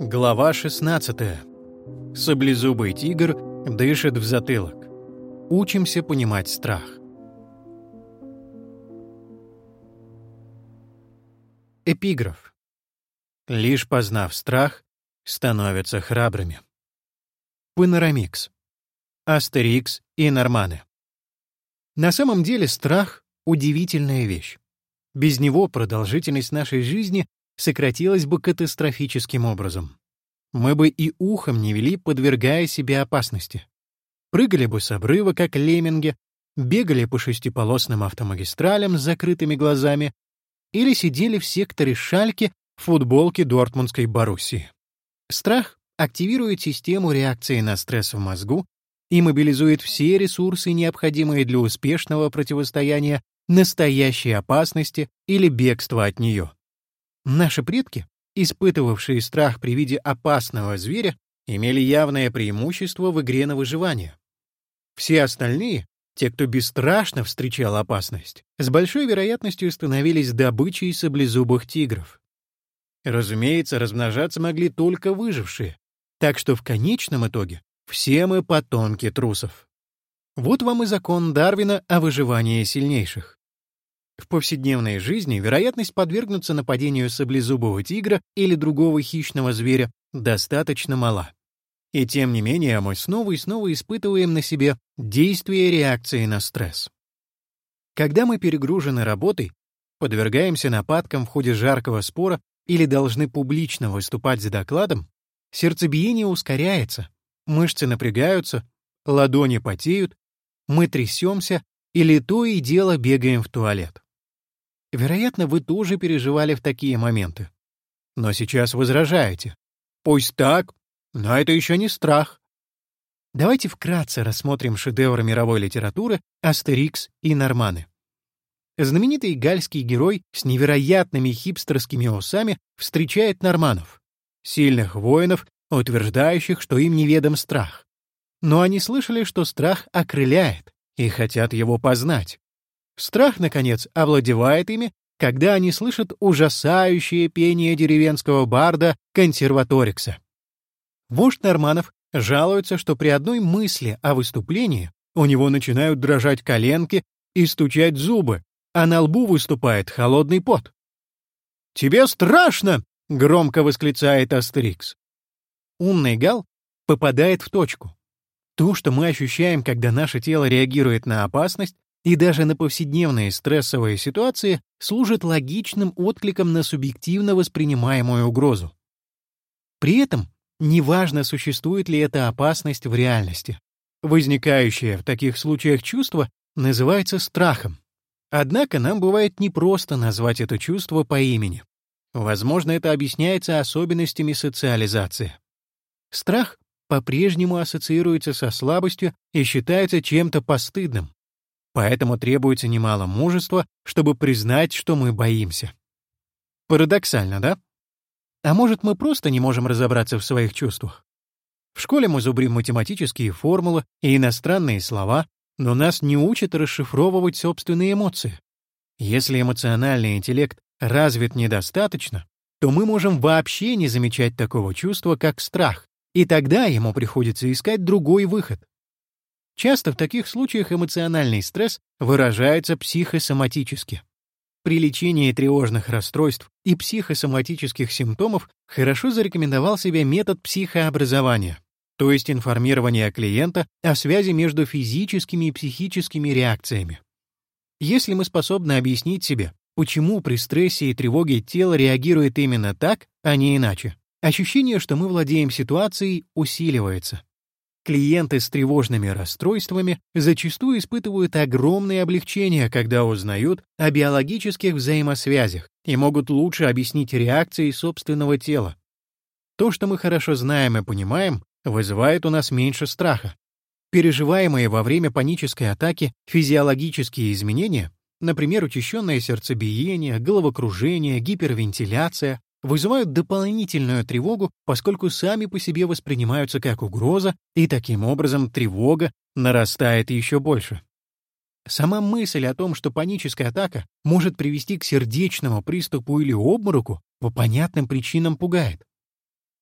Глава 16. Саблезубый тигр дышит в затылок. Учимся понимать страх. Эпиграф. Лишь познав страх, становятся храбрыми. Панорамикс. Астерикс и Норманы. На самом деле страх — удивительная вещь. Без него продолжительность нашей жизни сократилась бы катастрофическим образом. Мы бы и ухом не вели, подвергая себя опасности. Прыгали бы с обрыва, как лемминги, бегали по шестиполосным автомагистралям с закрытыми глазами или сидели в секторе шальки в футболке Дортмундской Боруссии. Страх активирует систему реакции на стресс в мозгу и мобилизует все ресурсы, необходимые для успешного противостояния настоящей опасности или бегства от нее. Наши предки, испытывавшие страх при виде опасного зверя, имели явное преимущество в игре на выживание. Все остальные, те, кто бесстрашно встречал опасность, с большой вероятностью становились добычей саблезубых тигров. Разумеется, размножаться могли только выжившие, так что в конечном итоге все мы потомки трусов. Вот вам и закон Дарвина о выживании сильнейших. В повседневной жизни вероятность подвергнуться нападению саблезубого тигра или другого хищного зверя достаточно мала. И тем не менее мы снова и снова испытываем на себе действие реакции на стресс. Когда мы перегружены работой, подвергаемся нападкам в ходе жаркого спора или должны публично выступать с докладом, сердцебиение ускоряется, мышцы напрягаются, ладони потеют, мы трясемся или то и дело бегаем в туалет. Вероятно, вы тоже переживали в такие моменты. Но сейчас возражаете. Пусть так, но это еще не страх. Давайте вкратце рассмотрим шедевры мировой литературы «Астерикс» и «Норманы». Знаменитый гальский герой с невероятными хипстерскими усами встречает норманов, сильных воинов, утверждающих, что им неведом страх. Но они слышали, что страх окрыляет, и хотят его познать. Страх, наконец, овладевает ими, когда они слышат ужасающее пение деревенского барда консерваторикса. Вождь Норманов жалуется, что при одной мысли о выступлении у него начинают дрожать коленки и стучать зубы, а на лбу выступает холодный пот. «Тебе страшно!» — громко восклицает Астерикс. Умный Гал попадает в точку. То, что мы ощущаем, когда наше тело реагирует на опасность, и даже на повседневные стрессовые ситуации служит логичным откликом на субъективно воспринимаемую угрозу. При этом неважно, существует ли эта опасность в реальности. Возникающее в таких случаях чувство называется страхом. Однако нам бывает непросто назвать это чувство по имени. Возможно, это объясняется особенностями социализации. Страх по-прежнему ассоциируется со слабостью и считается чем-то постыдным. Поэтому требуется немало мужества, чтобы признать, что мы боимся. Парадоксально, да? А может, мы просто не можем разобраться в своих чувствах? В школе мы зубрим математические формулы и иностранные слова, но нас не учат расшифровывать собственные эмоции. Если эмоциональный интеллект развит недостаточно, то мы можем вообще не замечать такого чувства, как страх, и тогда ему приходится искать другой выход. Часто в таких случаях эмоциональный стресс выражается психосоматически. При лечении тревожных расстройств и психосоматических симптомов хорошо зарекомендовал себя метод психообразования, то есть информирование клиента о связи между физическими и психическими реакциями. Если мы способны объяснить себе, почему при стрессе и тревоге тело реагирует именно так, а не иначе, ощущение, что мы владеем ситуацией, усиливается. Клиенты с тревожными расстройствами зачастую испытывают огромное облегчение, когда узнают о биологических взаимосвязях и могут лучше объяснить реакции собственного тела. То, что мы хорошо знаем и понимаем, вызывает у нас меньше страха. Переживаемые во время панической атаки физиологические изменения, например, учащенное сердцебиение, головокружение, гипервентиляция, вызывают дополнительную тревогу, поскольку сами по себе воспринимаются как угроза, и таким образом тревога нарастает еще больше. Сама мысль о том, что паническая атака может привести к сердечному приступу или обмороку, по понятным причинам пугает.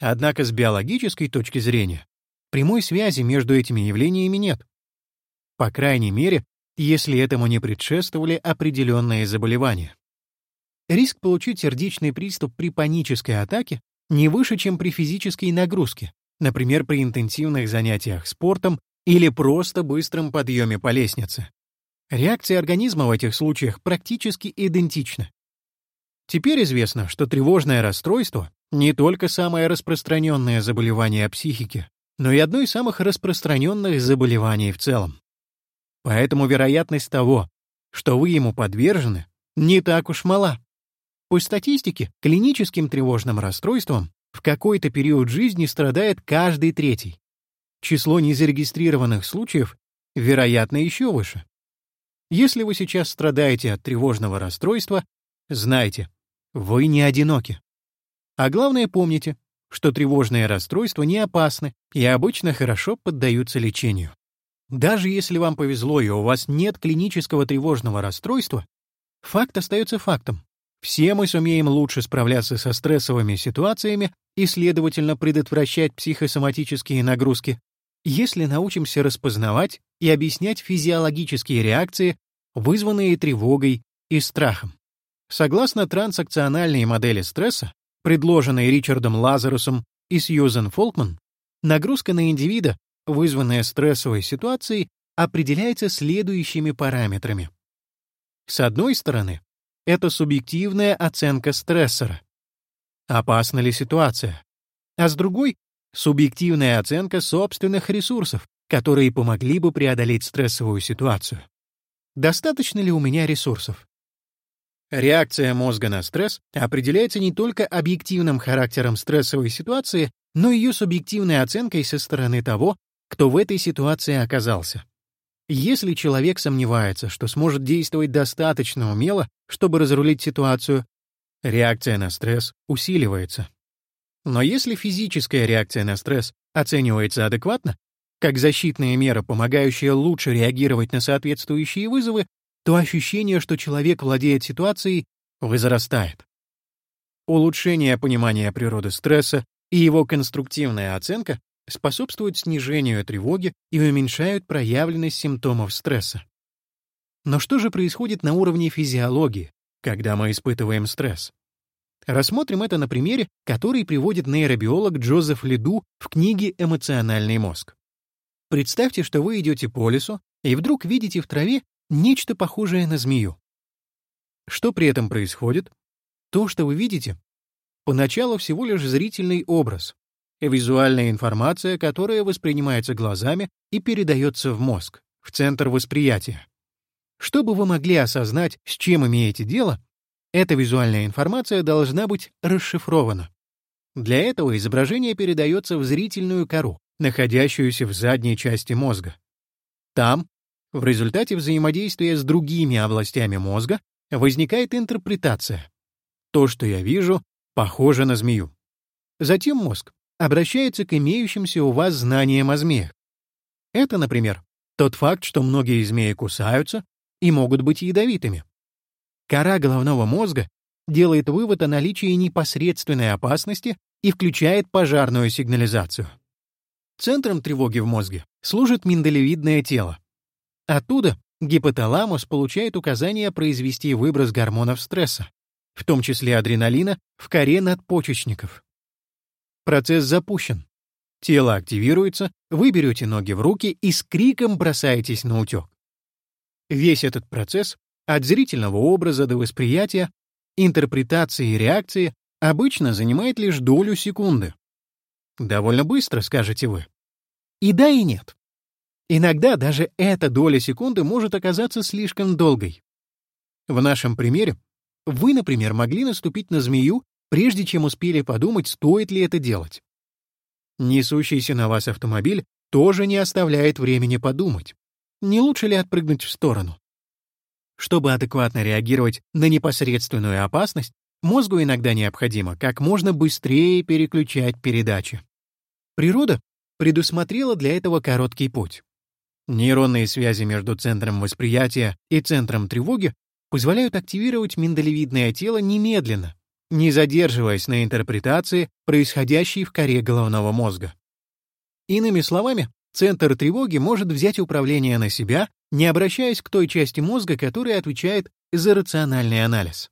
Однако с биологической точки зрения прямой связи между этими явлениями нет. По крайней мере, если этому не предшествовали определенные заболевания. Риск получить сердечный приступ при панической атаке не выше, чем при физической нагрузке, например, при интенсивных занятиях спортом или просто быстром подъеме по лестнице. Реакция организма в этих случаях практически идентична. Теперь известно, что тревожное расстройство не только самое распространенное заболевание психики, но и одно из самых распространенных заболеваний в целом. Поэтому вероятность того, что вы ему подвержены, не так уж мала. По статистике, клиническим тревожным расстройством в какой-то период жизни страдает каждый третий. Число незарегистрированных случаев, вероятно, еще выше. Если вы сейчас страдаете от тревожного расстройства, знайте, вы не одиноки. А главное помните, что тревожные расстройства не опасны и обычно хорошо поддаются лечению. Даже если вам повезло и у вас нет клинического тревожного расстройства, факт остается фактом. Все мы сумеем лучше справляться со стрессовыми ситуациями и, следовательно, предотвращать психосоматические нагрузки, если научимся распознавать и объяснять физиологические реакции, вызванные тревогой и страхом. Согласно трансакциональной модели стресса, предложенной Ричардом Лазарусом и Сьюзен Фолкман, нагрузка на индивида, вызванная стрессовой ситуацией, определяется следующими параметрами. С одной стороны, это субъективная оценка стрессора. Опасна ли ситуация? А с другой — субъективная оценка собственных ресурсов, которые помогли бы преодолеть стрессовую ситуацию. Достаточно ли у меня ресурсов? Реакция мозга на стресс определяется не только объективным характером стрессовой ситуации, но и ее субъективной оценкой со стороны того, кто в этой ситуации оказался. Если человек сомневается, что сможет действовать достаточно умело, чтобы разрулить ситуацию, реакция на стресс усиливается. Но если физическая реакция на стресс оценивается адекватно, как защитная мера, помогающая лучше реагировать на соответствующие вызовы, то ощущение, что человек владеет ситуацией, возрастает. Улучшение понимания природы стресса и его конструктивная оценка способствуют снижению тревоги и уменьшают проявленность симптомов стресса. Но что же происходит на уровне физиологии, когда мы испытываем стресс? Рассмотрим это на примере, который приводит нейробиолог Джозеф Лиду в книге «Эмоциональный мозг». Представьте, что вы идете по лесу и вдруг видите в траве нечто похожее на змею. Что при этом происходит? То, что вы видите, поначалу всего лишь зрительный образ, визуальная информация, которая воспринимается глазами и передается в мозг, в центр восприятия. Чтобы вы могли осознать, с чем имеете дело, эта визуальная информация должна быть расшифрована. Для этого изображение передается в зрительную кору, находящуюся в задней части мозга. Там, в результате взаимодействия с другими областями мозга, возникает интерпретация. То, что я вижу, похоже на змею. Затем мозг обращается к имеющимся у вас знаниям о змеях. Это, например, тот факт, что многие змеи кусаются и могут быть ядовитыми. Кора головного мозга делает вывод о наличии непосредственной опасности и включает пожарную сигнализацию. Центром тревоги в мозге служит миндалевидное тело. Оттуда гипоталамус получает указание произвести выброс гормонов стресса, в том числе адреналина, в коре надпочечников. Процесс запущен. Тело активируется, вы берете ноги в руки и с криком бросаетесь на утек. Весь этот процесс, от зрительного образа до восприятия, интерпретации и реакции, обычно занимает лишь долю секунды. Довольно быстро, скажете вы. И да, и нет. Иногда даже эта доля секунды может оказаться слишком долгой. В нашем примере вы, например, могли наступить на змею прежде чем успели подумать, стоит ли это делать. Несущийся на вас автомобиль тоже не оставляет времени подумать, не лучше ли отпрыгнуть в сторону. Чтобы адекватно реагировать на непосредственную опасность, мозгу иногда необходимо как можно быстрее переключать передачи. Природа предусмотрела для этого короткий путь. Нейронные связи между центром восприятия и центром тревоги позволяют активировать миндалевидное тело немедленно, не задерживаясь на интерпретации, происходящей в коре головного мозга. Иными словами, центр тревоги может взять управление на себя, не обращаясь к той части мозга, которая отвечает за рациональный анализ.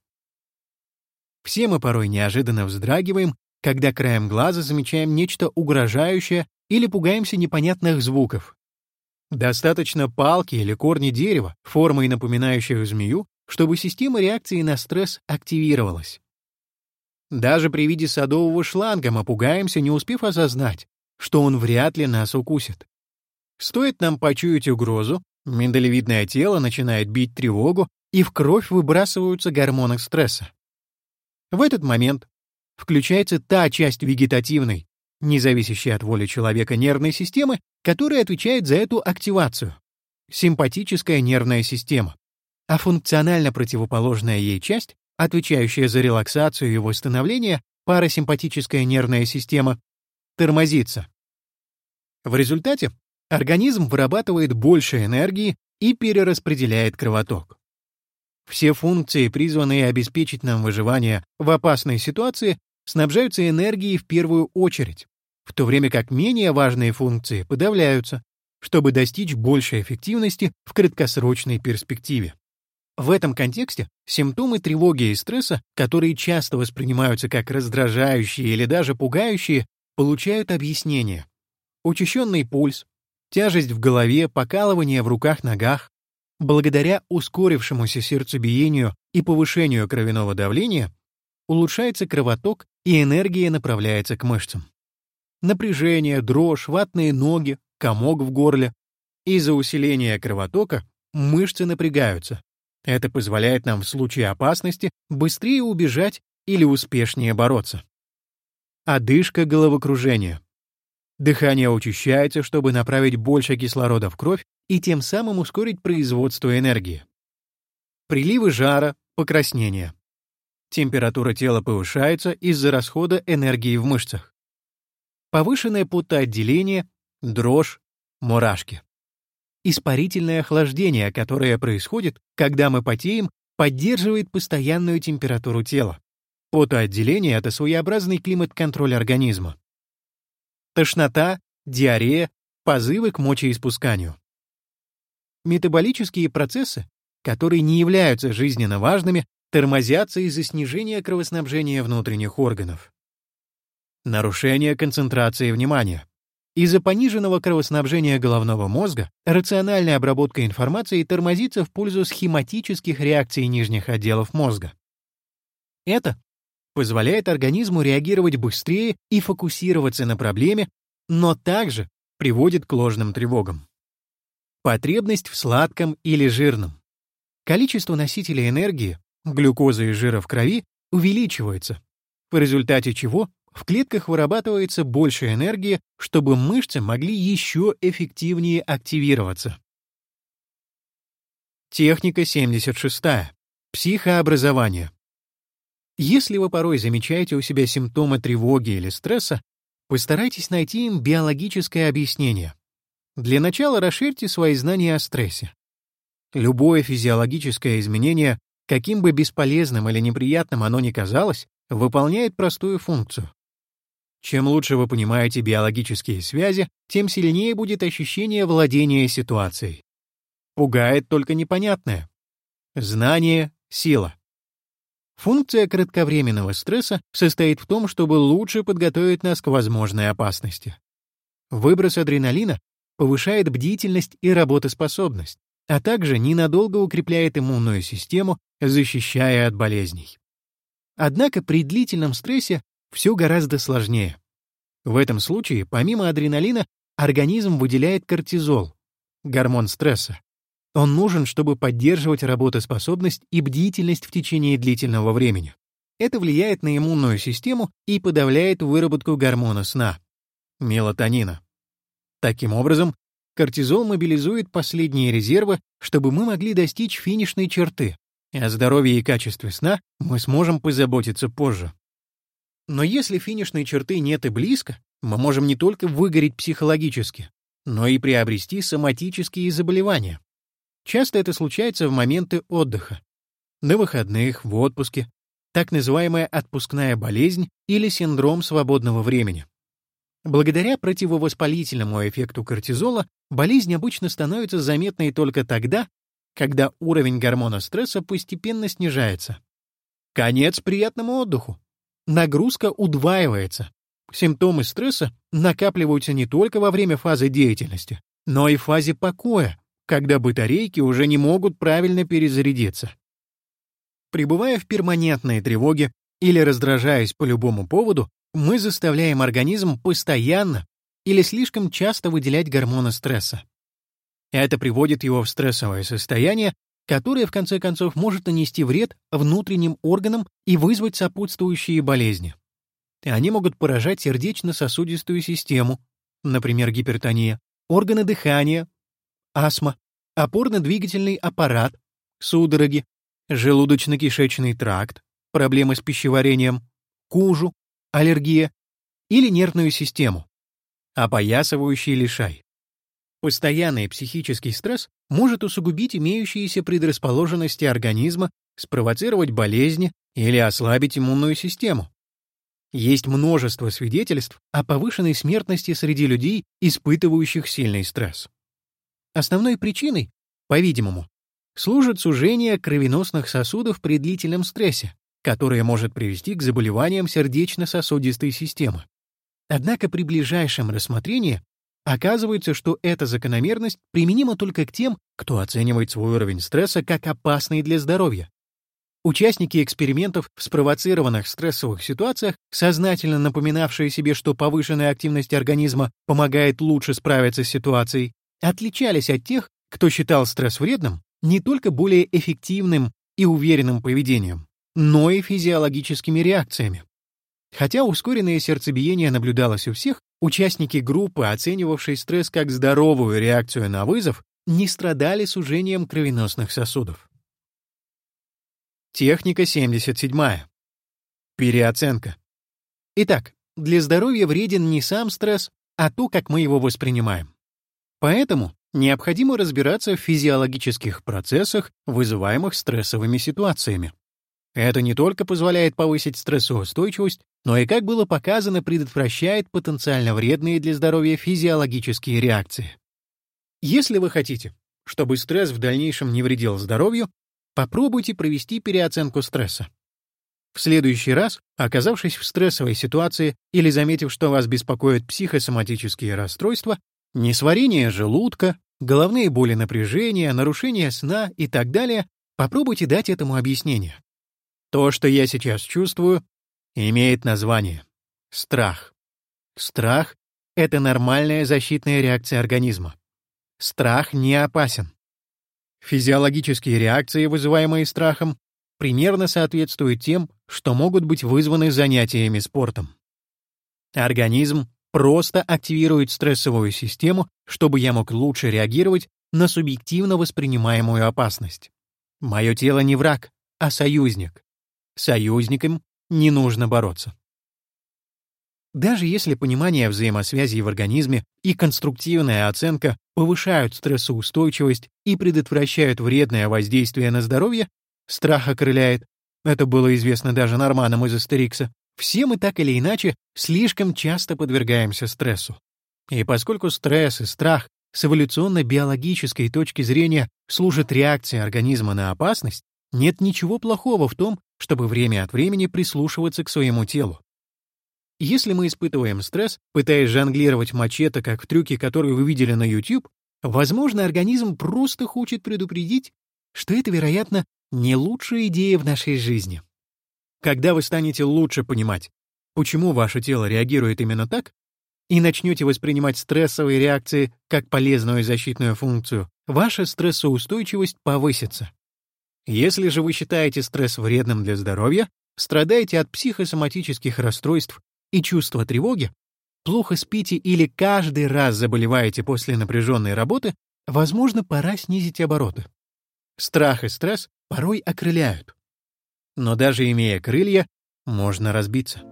Все мы порой неожиданно вздрагиваем, когда краем глаза замечаем нечто угрожающее или пугаемся непонятных звуков. Достаточно палки или корни дерева, формой напоминающих змею, чтобы система реакции на стресс активировалась. Даже при виде садового шланга мы пугаемся, не успев осознать, что он вряд ли нас укусит. Стоит нам почуять угрозу, миндалевидное тело начинает бить тревогу, и в кровь выбрасываются гормоны стресса. В этот момент включается та часть вегетативной, не зависящей от воли человека нервной системы, которая отвечает за эту активацию — симпатическая нервная система, а функционально противоположная ей часть, отвечающая за релаксацию и восстановление, парасимпатическая нервная система, тормозится. В результате организм вырабатывает больше энергии и перераспределяет кровоток. Все функции, призванные обеспечить нам выживание в опасной ситуации, снабжаются энергией в первую очередь, в то время как менее важные функции подавляются, чтобы достичь большей эффективности в краткосрочной перспективе. В этом контексте симптомы тревоги и стресса, которые часто воспринимаются как раздражающие или даже пугающие, получают объяснение. Учащенный пульс, тяжесть в голове, покалывание в руках-ногах, Благодаря ускорившемуся сердцебиению и повышению кровяного давления улучшается кровоток и энергия направляется к мышцам. Напряжение, дрожь, ватные ноги, комок в горле. Из-за усиления кровотока мышцы напрягаются. Это позволяет нам в случае опасности быстрее убежать или успешнее бороться. Одышка головокружения. Дыхание учащается, чтобы направить больше кислорода в кровь и тем самым ускорить производство энергии. Приливы жара, покраснение. Температура тела повышается из-за расхода энергии в мышцах. Повышенное потоотделение, дрожь, мурашки. Испарительное охлаждение, которое происходит, когда мы потеем, поддерживает постоянную температуру тела. Потоотделение — это своеобразный климат-контроль организма. Тошнота, диарея, позывы к мочеиспусканию. Метаболические процессы, которые не являются жизненно важными, тормозятся из-за снижения кровоснабжения внутренних органов. Нарушение концентрации внимания. Из-за пониженного кровоснабжения головного мозга рациональная обработка информации тормозится в пользу схематических реакций нижних отделов мозга. Это позволяет организму реагировать быстрее и фокусироваться на проблеме, но также приводит к ложным тревогам. Потребность в сладком или жирном. Количество носителей энергии, глюкозы и жира в крови, увеличивается, в результате чего в клетках вырабатывается больше энергии, чтобы мышцы могли еще эффективнее активироваться. Техника 76. Психообразование. Если вы порой замечаете у себя симптомы тревоги или стресса, постарайтесь найти им биологическое объяснение. Для начала расширьте свои знания о стрессе. Любое физиологическое изменение, каким бы бесполезным или неприятным оно ни казалось, выполняет простую функцию. Чем лучше вы понимаете биологические связи, тем сильнее будет ощущение владения ситуацией. Пугает только непонятное. Знание — сила. Функция кратковременного стресса состоит в том, чтобы лучше подготовить нас к возможной опасности. Выброс адреналина повышает бдительность и работоспособность, а также ненадолго укрепляет иммунную систему, защищая от болезней. Однако при длительном стрессе все гораздо сложнее. В этом случае, помимо адреналина, организм выделяет кортизол, гормон стресса. Он нужен, чтобы поддерживать работоспособность и бдительность в течение длительного времени. Это влияет на иммунную систему и подавляет выработку гормона сна — мелатонина. Таким образом, кортизол мобилизует последние резервы, чтобы мы могли достичь финишной черты. О здоровье и качестве сна мы сможем позаботиться позже. Но если финишной черты нет и близко, мы можем не только выгореть психологически, но и приобрести соматические заболевания. Часто это случается в моменты отдыха. На выходных, в отпуске. так называемая отпускная болезнь или синдром свободного времени. Благодаря противовоспалительному эффекту кортизола болезнь обычно становится заметной только тогда, когда уровень гормона стресса постепенно снижается. Конец приятному отдыху. Нагрузка удваивается. Симптомы стресса накапливаются не только во время фазы деятельности, но и в фазе покоя, когда батарейки уже не могут правильно перезарядиться. Пребывая в перманентной тревоге или раздражаясь по любому поводу, мы заставляем организм постоянно или слишком часто выделять гормоны стресса. Это приводит его в стрессовое состояние, которое в конце концов может нанести вред внутренним органам и вызвать сопутствующие болезни. Они могут поражать сердечно-сосудистую систему, например, гипертония, органы дыхания, астма, опорно-двигательный аппарат, судороги, желудочно-кишечный тракт, проблемы с пищеварением, кожу, аллергия или нервную систему, опоясывающий лишай. Постоянный психический стресс может усугубить имеющиеся предрасположенности организма, спровоцировать болезни или ослабить иммунную систему. Есть множество свидетельств о повышенной смертности среди людей, испытывающих сильный стресс. Основной причиной, по-видимому, служит сужение кровеносных сосудов при длительном стрессе, которое может привести к заболеваниям сердечно-сосудистой системы. Однако при ближайшем рассмотрении оказывается, что эта закономерность применима только к тем, кто оценивает свой уровень стресса как опасный для здоровья. Участники экспериментов в спровоцированных стрессовых ситуациях, сознательно напоминавшие себе, что повышенная активность организма помогает лучше справиться с ситуацией, отличались от тех, кто считал стресс вредным не только более эффективным и уверенным поведением, но и физиологическими реакциями. Хотя ускоренное сердцебиение наблюдалось у всех, участники группы, оценивавшей стресс как здоровую реакцию на вызов, не страдали сужением кровеносных сосудов. Техника 77. Переоценка. Итак, для здоровья вреден не сам стресс, а то, как мы его воспринимаем. Поэтому необходимо разбираться в физиологических процессах, вызываемых стрессовыми ситуациями. Это не только позволяет повысить стрессоустойчивость, но и, как было показано, предотвращает потенциально вредные для здоровья физиологические реакции. Если вы хотите, чтобы стресс в дальнейшем не вредил здоровью, попробуйте провести переоценку стресса. В следующий раз, оказавшись в стрессовой ситуации или заметив, что вас беспокоят психосоматические расстройства, Несварение желудка, головные боли напряжения, нарушение сна и так далее, попробуйте дать этому объяснение. То, что я сейчас чувствую, имеет название — страх. Страх — это нормальная защитная реакция организма. Страх не опасен. Физиологические реакции, вызываемые страхом, примерно соответствуют тем, что могут быть вызваны занятиями спортом. Организм просто активирует стрессовую систему, чтобы я мог лучше реагировать на субъективно воспринимаемую опасность. Мое тело не враг, а союзник. Союзникам не нужно бороться. Даже если понимание взаимосвязи в организме и конструктивная оценка повышают стрессоустойчивость и предотвращают вредное воздействие на здоровье, страх окрыляет, это было известно даже норманам из Астерикса, все мы так или иначе слишком часто подвергаемся стрессу. И поскольку стресс и страх с эволюционно-биологической точки зрения служат реакцией организма на опасность, нет ничего плохого в том, чтобы время от времени прислушиваться к своему телу. Если мы испытываем стресс, пытаясь жонглировать мачете, как в трюке, который вы видели на YouTube, возможно, организм просто хочет предупредить, что это, вероятно, не лучшая идея в нашей жизни. Когда вы станете лучше понимать, почему ваше тело реагирует именно так, и начнете воспринимать стрессовые реакции как полезную защитную функцию, ваша стрессоустойчивость повысится. Если же вы считаете стресс вредным для здоровья, страдаете от психосоматических расстройств и чувства тревоги, плохо спите или каждый раз заболеваете после напряженной работы, возможно, пора снизить обороты. Страх и стресс порой окрыляют, но даже имея крылья, можно разбиться.